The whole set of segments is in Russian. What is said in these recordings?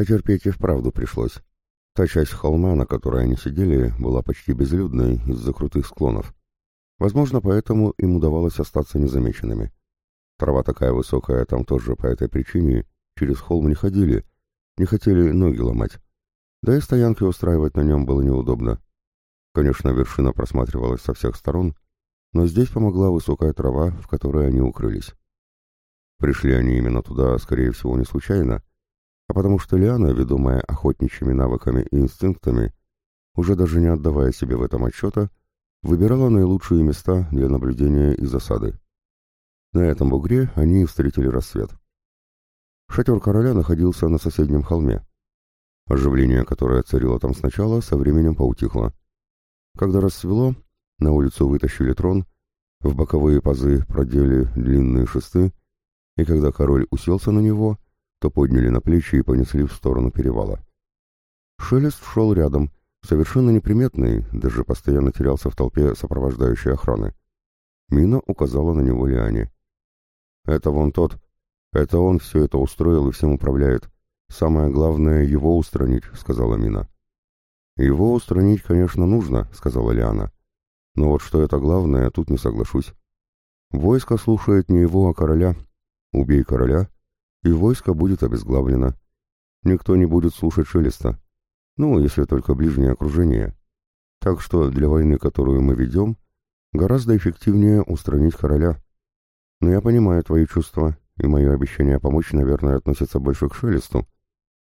Потерпеть и вправду пришлось. Та часть холма, на которой они сидели, была почти безлюдной из-за крутых склонов. Возможно, поэтому им удавалось остаться незамеченными. Трава такая высокая, там тоже по этой причине через холм не ходили, не хотели ноги ломать. Да и стоянки устраивать на нем было неудобно. Конечно, вершина просматривалась со всех сторон, но здесь помогла высокая трава, в которой они укрылись. Пришли они именно туда, скорее всего, не случайно, а потому что Лиана, ведомая охотничьими навыками и инстинктами, уже даже не отдавая себе в этом отчета, выбирала наилучшие места для наблюдения и засады. На этом бугре они встретили рассвет. Шатер короля находился на соседнем холме. Оживление, которое царило там сначала, со временем поутихло. Когда рассвело, на улицу вытащили трон, в боковые пазы продели длинные шесты, и когда король уселся на него, то подняли на плечи и понесли в сторону перевала. Шелест шел рядом, совершенно неприметный, даже постоянно терялся в толпе сопровождающей охраны. Мина указала на него Лиане. «Это вон тот. Это он все это устроил и всем управляет. Самое главное — его устранить», — сказала Мина. «Его устранить, конечно, нужно», — сказала Лиана. «Но вот что это главное, тут не соглашусь. Войско слушает не его, а короля. Убей короля, и войско будет обезглавлено. Никто не будет слушать Шелеста. Ну, если только ближнее окружение. Так что для войны, которую мы ведем, гораздо эффективнее устранить короля. Но я понимаю твои чувства, и мое обещание помочь, наверное, относится больше к Шелесту.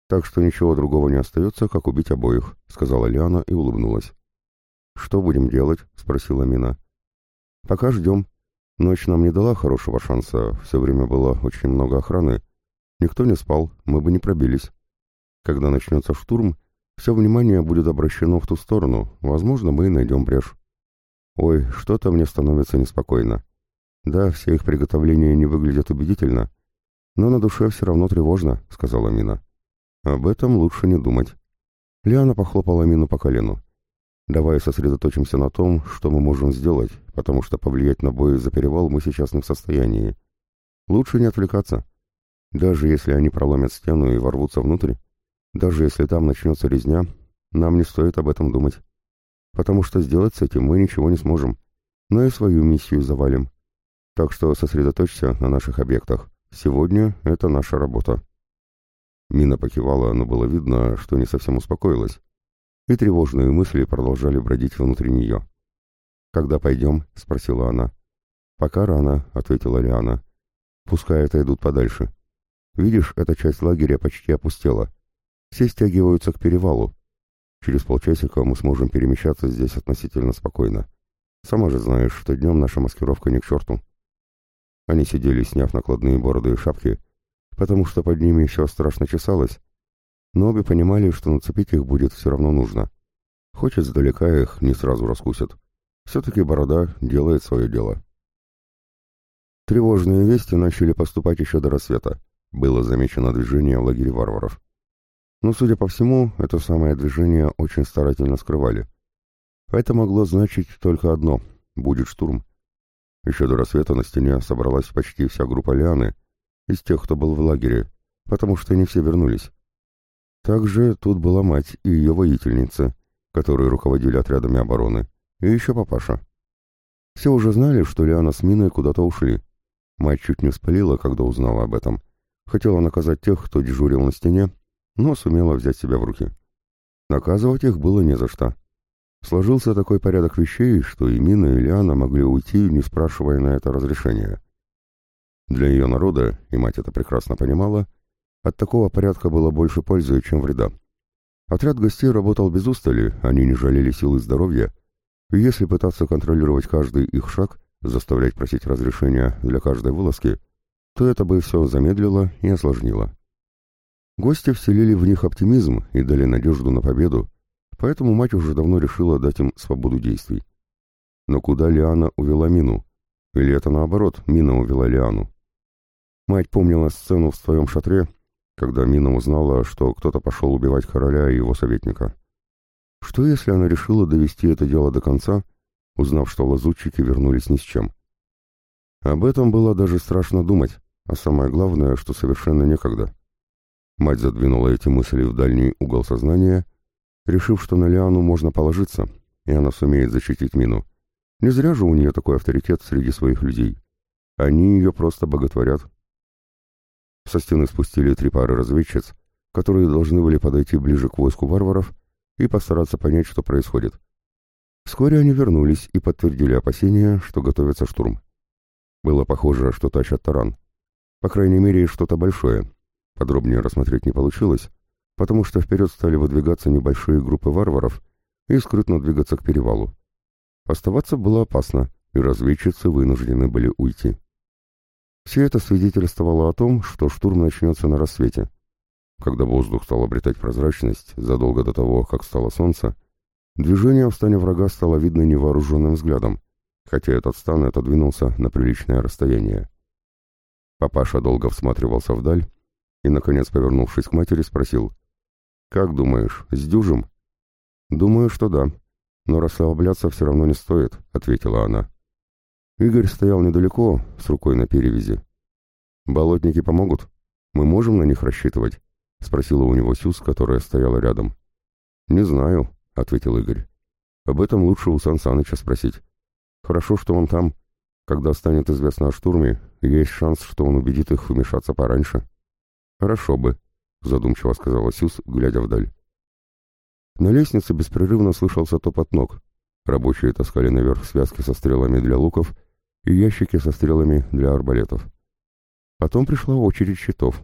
Так что ничего другого не остается, как убить обоих», — сказала Лиана и улыбнулась. «Что будем делать?» — спросила Мина. «Пока ждем. Ночь нам не дала хорошего шанса, все время было очень много охраны. Никто не спал, мы бы не пробились. Когда начнется штурм, все внимание будет обращено в ту сторону, возможно, мы и найдем брешь. Ой, что-то мне становится неспокойно. Да, все их приготовления не выглядят убедительно, но на душе все равно тревожно, сказала Мина. Об этом лучше не думать. Лиана похлопала Мину по колену. Давай сосредоточимся на том, что мы можем сделать, потому что повлиять на бой за перевал мы сейчас не в состоянии. Лучше не отвлекаться. Даже если они проломят стену и ворвутся внутрь, даже если там начнется резня, нам не стоит об этом думать. Потому что сделать с этим мы ничего не сможем, но и свою миссию завалим. Так что сосредоточься на наших объектах. Сегодня это наша работа. Мина покивала, но было видно, что не совсем успокоилась. И тревожные мысли продолжали бродить внутри нее. «Когда пойдем?» — спросила она. «Пока рано», — ответила Лиана. «Пускай отойдут подальше. Видишь, эта часть лагеря почти опустела. Все стягиваются к перевалу. Через полчасика мы сможем перемещаться здесь относительно спокойно. Сама же знаешь, что днем наша маскировка не к черту. Они сидели, сняв накладные бороды и шапки, потому что под ними еще страшно чесалось, но обе понимали, что нацепить их будет все равно нужно. Хоть издалека их не сразу раскусят. Все-таки борода делает свое дело. Тревожные вести начали поступать еще до рассвета. Было замечено движение в лагере варваров. Но, судя по всему, это самое движение очень старательно скрывали. Это могло значить только одно — будет штурм. Еще до рассвета на стене собралась почти вся группа Лианы из тех, кто был в лагере, потому что не все вернулись. Также тут была мать и ее воительницы, которые руководили отрядами обороны, и еще папаша. Все уже знали, что Лиана с Миной куда-то ушли. Мать чуть не спалила, когда узнала об этом. Хотела наказать тех, кто дежурил на стене, но сумела взять себя в руки. Наказывать их было не за что. Сложился такой порядок вещей, что и Мина, и Лиана могли уйти, не спрашивая на это разрешения. Для ее народа, и мать это прекрасно понимала, от такого порядка было больше пользы, чем вреда. Отряд гостей работал без устали, они не жалели сил и здоровья, и если пытаться контролировать каждый их шаг, заставлять просить разрешения для каждой вылазки, то это бы все замедлило и осложнило. Гости вселили в них оптимизм и дали надежду на победу, поэтому мать уже давно решила дать им свободу действий. Но куда Лиана увела Мину? Или это наоборот, Мина увела Лиану? Мать помнила сцену в своем шатре, когда Мина узнала, что кто-то пошел убивать короля и его советника. Что если она решила довести это дело до конца, узнав, что лазутчики вернулись ни с чем? Об этом было даже страшно думать, а самое главное, что совершенно некогда. Мать задвинула эти мысли в дальний угол сознания, решив, что на Лиану можно положиться, и она сумеет защитить Мину. Не зря же у нее такой авторитет среди своих людей. Они ее просто боготворят. Со стены спустили три пары разведчиц, которые должны были подойти ближе к войску варваров и постараться понять, что происходит. Вскоре они вернулись и подтвердили опасения, что готовится штурм. Было похоже, что тащат таран. По крайней мере, что-то большое. Подробнее рассмотреть не получилось, потому что вперед стали выдвигаться небольшие группы варваров и скрытно двигаться к перевалу. Оставаться было опасно, и разведчицы вынуждены были уйти. Все это свидетельствовало о том, что штурм начнется на рассвете. Когда воздух стал обретать прозрачность, задолго до того, как стало солнце, движение в стане врага стало видно невооруженным взглядом, хотя этот стан отодвинулся на приличное расстояние. Папаша долго всматривался вдаль и, наконец, повернувшись к матери, спросил, «Как думаешь, сдюжим?» «Думаю, что да, но расслабляться все равно не стоит», — ответила она. Игорь стоял недалеко, с рукой на перевязи. «Болотники помогут? Мы можем на них рассчитывать?» — спросила у него Сюз, которая стояла рядом. «Не знаю», — ответил Игорь. «Об этом лучше у Сан Саныча спросить. Хорошо, что он там. Когда станет известно о штурме, есть шанс, что он убедит их вмешаться пораньше». «Хорошо бы», — задумчиво сказала Сюз, глядя вдаль. На лестнице беспрерывно слышался топот ног. Рабочие таскали наверх связки со стрелами для луков и ящики со стрелами для арбалетов. Потом пришла очередь щитов.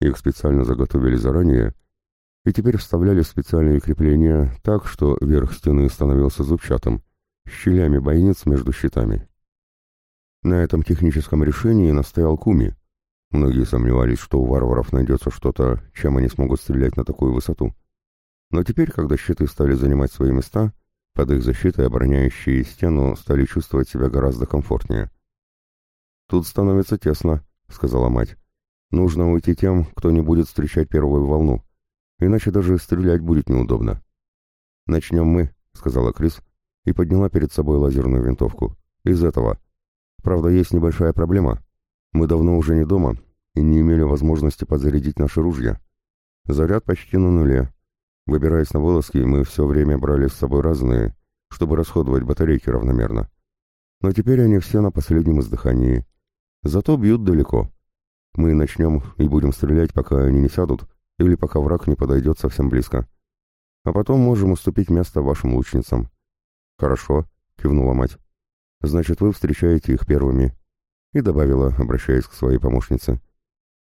Их специально заготовили заранее и теперь вставляли в специальные крепления так, что верх стены становился зубчатым, щелями бойниц между щитами. На этом техническом решении настоял Куми. Многие сомневались, что у варваров найдется что-то, чем они смогут стрелять на такую высоту. Но теперь, когда щиты стали занимать свои места, под их защитой обороняющие стену стали чувствовать себя гораздо комфортнее. «Тут становится тесно», — сказала мать. «Нужно уйти тем, кто не будет встречать первую волну, иначе даже стрелять будет неудобно». «Начнем мы», — сказала Крис и подняла перед собой лазерную винтовку. «Из этого. Правда, есть небольшая проблема. Мы давно уже не дома и не имели возможности подзарядить наши ружья. Заряд почти на нуле, Выбираясь на вылазки, мы все время брали с собой разные, чтобы расходовать батарейки равномерно. Но теперь они все на последнем издыхании. Зато бьют далеко. Мы начнем и будем стрелять, пока они не сядут, или пока враг не подойдет совсем близко. А потом можем уступить место вашим лучницам. «Хорошо», — кивнула мать. «Значит, вы встречаете их первыми». И добавила, обращаясь к своей помощнице.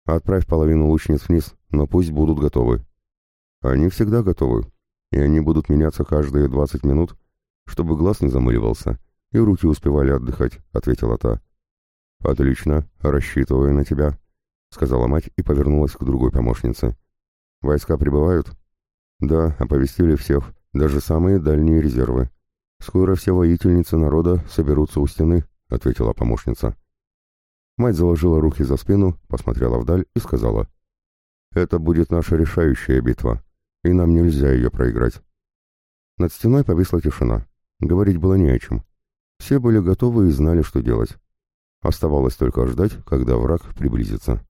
«Отправь половину лучниц вниз, но пусть будут готовы. Они всегда готовы, и они будут меняться каждые двадцать минут, чтобы глаз не замыливался, и руки успевали отдыхать», — ответила та. «Отлично, рассчитываю на тебя», — сказала мать и повернулась к другой помощнице. «Войска прибывают?» «Да, оповестили всех, даже самые дальние резервы. Скоро все воительницы народа соберутся у стены», — ответила помощница. Мать заложила руки за спину, посмотрела вдаль и сказала. «Это будет наша решающая битва и нам нельзя ее проиграть. Над стеной повисла тишина. Говорить было не о чем. Все были готовы и знали, что делать. Оставалось только ждать, когда враг приблизится.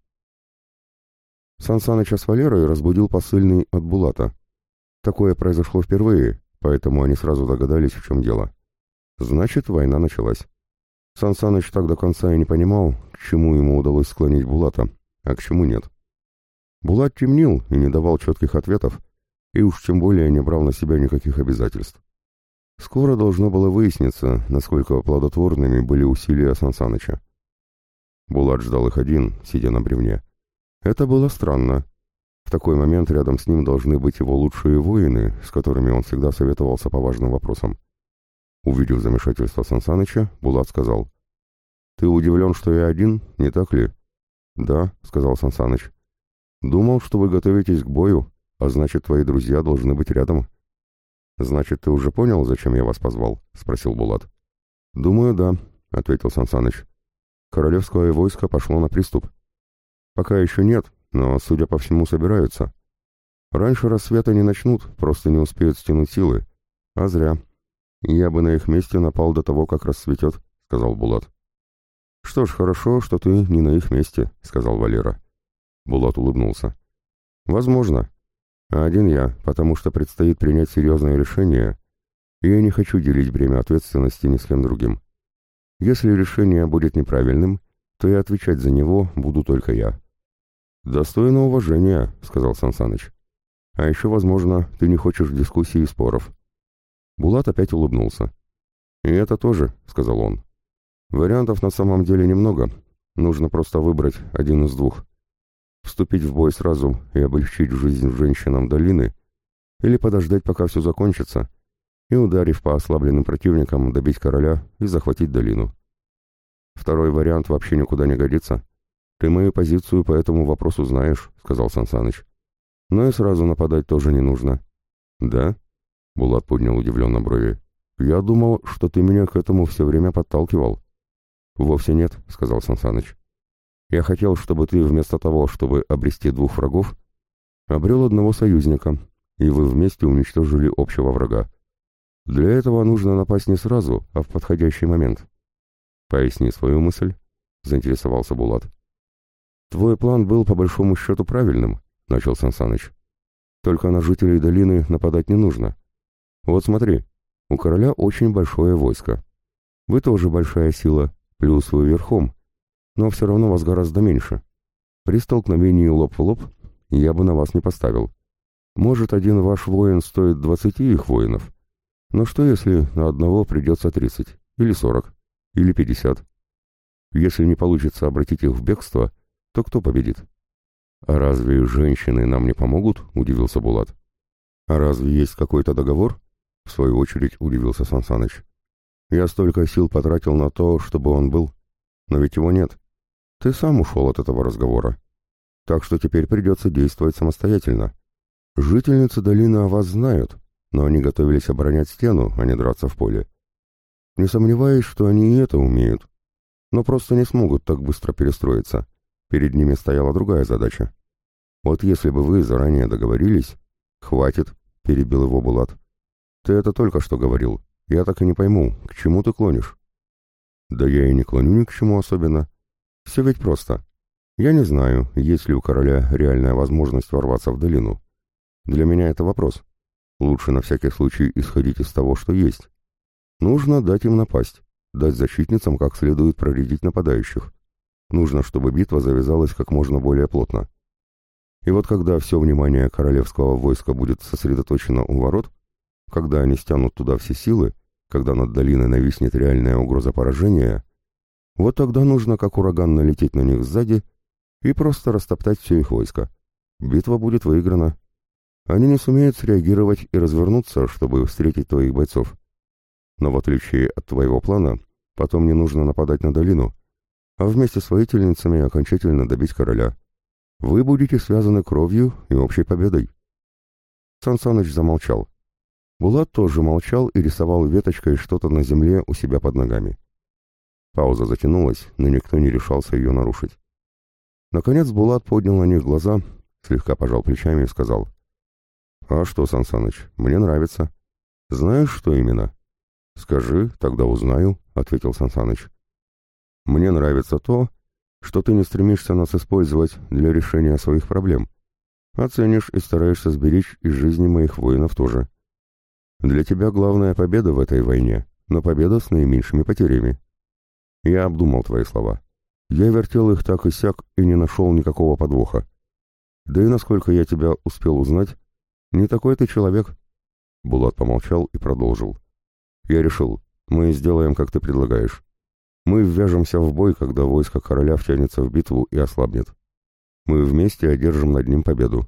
Сан Саныча с Валерой разбудил посыльный от Булата. Такое произошло впервые, поэтому они сразу догадались, в чем дело. Значит, война началась. Сан Саныч так до конца и не понимал, к чему ему удалось склонить Булата, а к чему нет. Булат темнил и не давал четких ответов, и уж тем более не брал на себя никаких обязательств. Скоро должно было выясниться, насколько плодотворными были усилия Сансаныча. Булат ждал их один, сидя на бревне. Это было странно. В такой момент рядом с ним должны быть его лучшие воины, с которыми он всегда советовался по важным вопросам. Увидев замешательство Сансаныча, Булат сказал, «Ты удивлен, что я один, не так ли?» «Да», — сказал Сансаныч. «Думал, что вы готовитесь к бою, а значит, твои друзья должны быть рядом. Значит, ты уже понял, зачем я вас позвал? Спросил Булат. Думаю, да, ответил Сансаныч. Королевское войско пошло на приступ. Пока еще нет, но, судя по всему, собираются. Раньше рассвета не начнут, просто не успеют стянуть силы. А зря. Я бы на их месте напал до того, как рассветет, сказал Булат. Что ж, хорошо, что ты не на их месте, сказал Валера. Булат улыбнулся. Возможно. А один я, потому что предстоит принять серьезное решение, и я не хочу делить бремя ответственности ни с кем другим. Если решение будет неправильным, то и отвечать за него буду только я. «Достойно уважения», — сказал Сансаныч. «А еще, возможно, ты не хочешь дискуссий и споров». Булат опять улыбнулся. «И это тоже», — сказал он. «Вариантов на самом деле немного. Нужно просто выбрать один из двух. Вступить в бой сразу и облегчить жизнь женщинам долины, или подождать, пока все закончится, и, ударив по ослабленным противникам, добить короля и захватить долину. Второй вариант вообще никуда не годится. Ты мою позицию по этому вопросу знаешь, — сказал Сансаныч. Но и сразу нападать тоже не нужно. Да? Булат поднял удивленно брови. Я думал, что ты меня к этому все время подталкивал. Вовсе нет, — сказал Сансаныч. Я хотел, чтобы ты вместо того, чтобы обрести двух врагов, обрел одного союзника, и вы вместе уничтожили общего врага. Для этого нужно напасть не сразу, а в подходящий момент. Поясни свою мысль, заинтересовался Булат. Твой план был по большому счету правильным, начал Сансаныч. Только на жителей долины нападать не нужно. Вот смотри, у короля очень большое войско. Вы тоже большая сила, плюс вы верхом, но все равно вас гораздо меньше. При столкновении лоб в лоб я бы на вас не поставил. Может, один ваш воин стоит двадцати их воинов, но что, если на одного придется 30, или 40, или 50? Если не получится обратить их в бегство, то кто победит? «А разве женщины нам не помогут?» — удивился Булат. «А разве есть какой-то договор?» — в свою очередь удивился Сансаныч. «Я столько сил потратил на то, чтобы он был. Но ведь его нет. Ты сам ушел от этого разговора. Так что теперь придется действовать самостоятельно. Жительницы долины о вас знают, но они готовились оборонять стену, а не драться в поле. Не сомневаюсь, что они и это умеют, но просто не смогут так быстро перестроиться. Перед ними стояла другая задача. Вот если бы вы заранее договорились... Хватит, перебил его Булат. Ты это только что говорил. Я так и не пойму, к чему ты клонишь? Да я и не клоню ни к чему особенно. Все ведь просто. Я не знаю, есть ли у короля реальная возможность ворваться в долину. Для меня это вопрос. Лучше на всякий случай исходить из того, что есть. Нужно дать им напасть, дать защитницам как следует проредить нападающих. Нужно, чтобы битва завязалась как можно более плотно. И вот когда все внимание королевского войска будет сосредоточено у ворот, когда они стянут туда все силы, когда над долиной нависнет реальная угроза поражения, вот тогда нужно как ураган налететь на них сзади и просто растоптать все их войско. Битва будет выиграна. Они не сумеют среагировать и развернуться, чтобы встретить твоих бойцов. Но в отличие от твоего плана, потом не нужно нападать на долину, а вместе с воительницами окончательно добить короля. Вы будете связаны кровью и общей победой. Сансаныч замолчал. Булат тоже молчал и рисовал веточкой что-то на земле у себя под ногами. Пауза затянулась, но никто не решался ее нарушить. Наконец Булат поднял на них глаза, слегка пожал плечами и сказал — «А что, Сансаныч, мне нравится. Знаешь, что именно?» «Скажи, тогда узнаю», — ответил Сансаныч. «Мне нравится то, что ты не стремишься нас использовать для решения своих проблем. Оценишь и стараешься сберечь из жизни моих воинов тоже. Для тебя главная победа в этой войне, но победа с наименьшими потерями. Я обдумал твои слова. Я вертел их так и сяк и не нашел никакого подвоха. Да и насколько я тебя успел узнать, «Не такой ты человек». Булат помолчал и продолжил. «Я решил, мы сделаем, как ты предлагаешь. Мы ввяжемся в бой, когда войско короля втянется в битву и ослабнет. Мы вместе одержим над ним победу.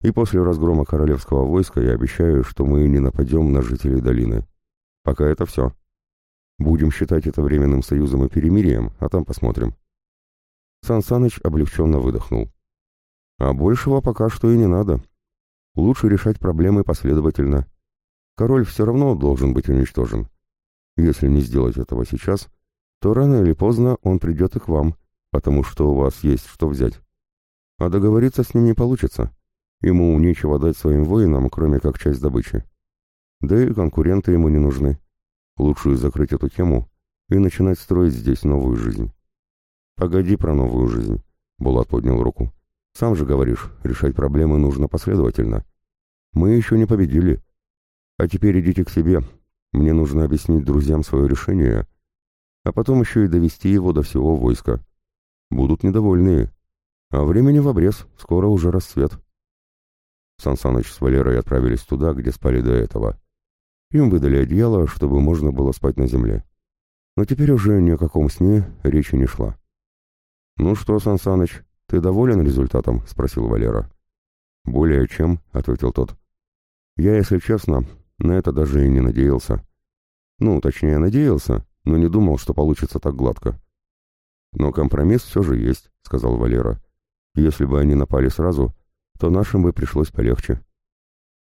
И после разгрома королевского войска я обещаю, что мы не нападем на жителей долины. Пока это все. Будем считать это временным союзом и перемирием, а там посмотрим». Сан Саныч облегченно выдохнул. «А большего пока что и не надо», Лучше решать проблемы последовательно. Король все равно должен быть уничтожен. Если не сделать этого сейчас, то рано или поздно он придет и к вам, потому что у вас есть что взять. А договориться с ним не получится. Ему нечего дать своим воинам, кроме как часть добычи. Да и конкуренты ему не нужны. Лучше закрыть эту тему и начинать строить здесь новую жизнь. «Погоди про новую жизнь», — Булат поднял руку. Сам же говоришь, решать проблемы нужно последовательно. Мы еще не победили. А теперь идите к себе. Мне нужно объяснить друзьям свое решение, а потом еще и довести его до всего войска. Будут недовольные. А времени в обрез, скоро уже рассвет. Сансаныч с Валерой отправились туда, где спали до этого. Им выдали одеяло, чтобы можно было спать на земле. Но теперь уже ни о каком сне речи не шла. «Ну что, Сансаныч, ты доволен результатом?» — спросил Валера. «Более чем», — ответил тот. «Я, если честно, на это даже и не надеялся. Ну, точнее, надеялся, но не думал, что получится так гладко. «Но компромисс все же есть», — сказал Валера. «Если бы они напали сразу, то нашим бы пришлось полегче».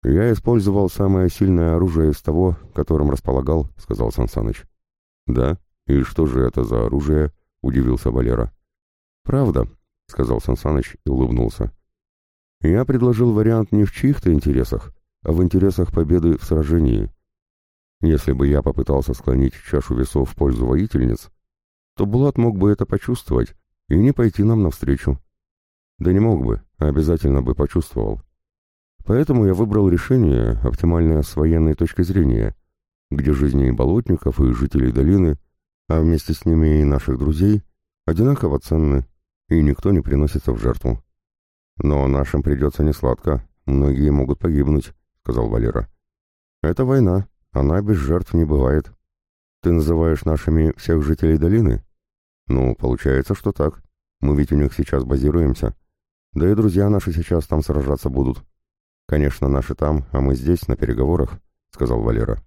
«Я использовал самое сильное оружие из того, которым располагал», — сказал Сансаныч. «Да? И что же это за оружие?» — удивился Валера. «Правда», — сказал Сансаныч и улыбнулся. «Я предложил вариант не в чьих-то интересах, а в интересах победы в сражении. Если бы я попытался склонить чашу весов в пользу воительниц, то Булат мог бы это почувствовать и не пойти нам навстречу. Да не мог бы, а обязательно бы почувствовал. Поэтому я выбрал решение, оптимальное с военной точки зрения, где жизни и болотников, и жителей долины, а вместе с ними и наших друзей, одинаково ценны, и никто не приносится в жертву. Но нашим придется несладко, многие могут погибнуть, — сказал Валера. «Это война, она без жертв не бывает. Ты называешь нашими всех жителей долины? Ну, получается, что так. Мы ведь у них сейчас базируемся. Да и друзья наши сейчас там сражаться будут. Конечно, наши там, а мы здесь, на переговорах», — сказал Валера.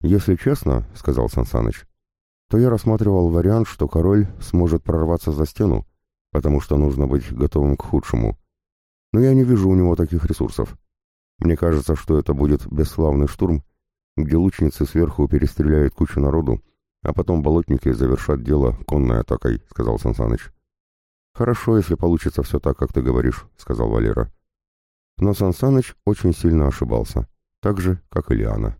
«Если честно, — сказал Сансаныч, — то я рассматривал вариант, что король сможет прорваться за стену, потому что нужно быть готовым к худшему. Но я не вижу у него таких ресурсов. Мне кажется, что это будет бесславный штурм, где лучницы сверху перестреляют кучу народу, а потом болотники завершат дело конной атакой», — сказал Сансаныч. «Хорошо, если получится все так, как ты говоришь», — сказал Валера. Но Сансаныч очень сильно ошибался, так же, как и Лиана.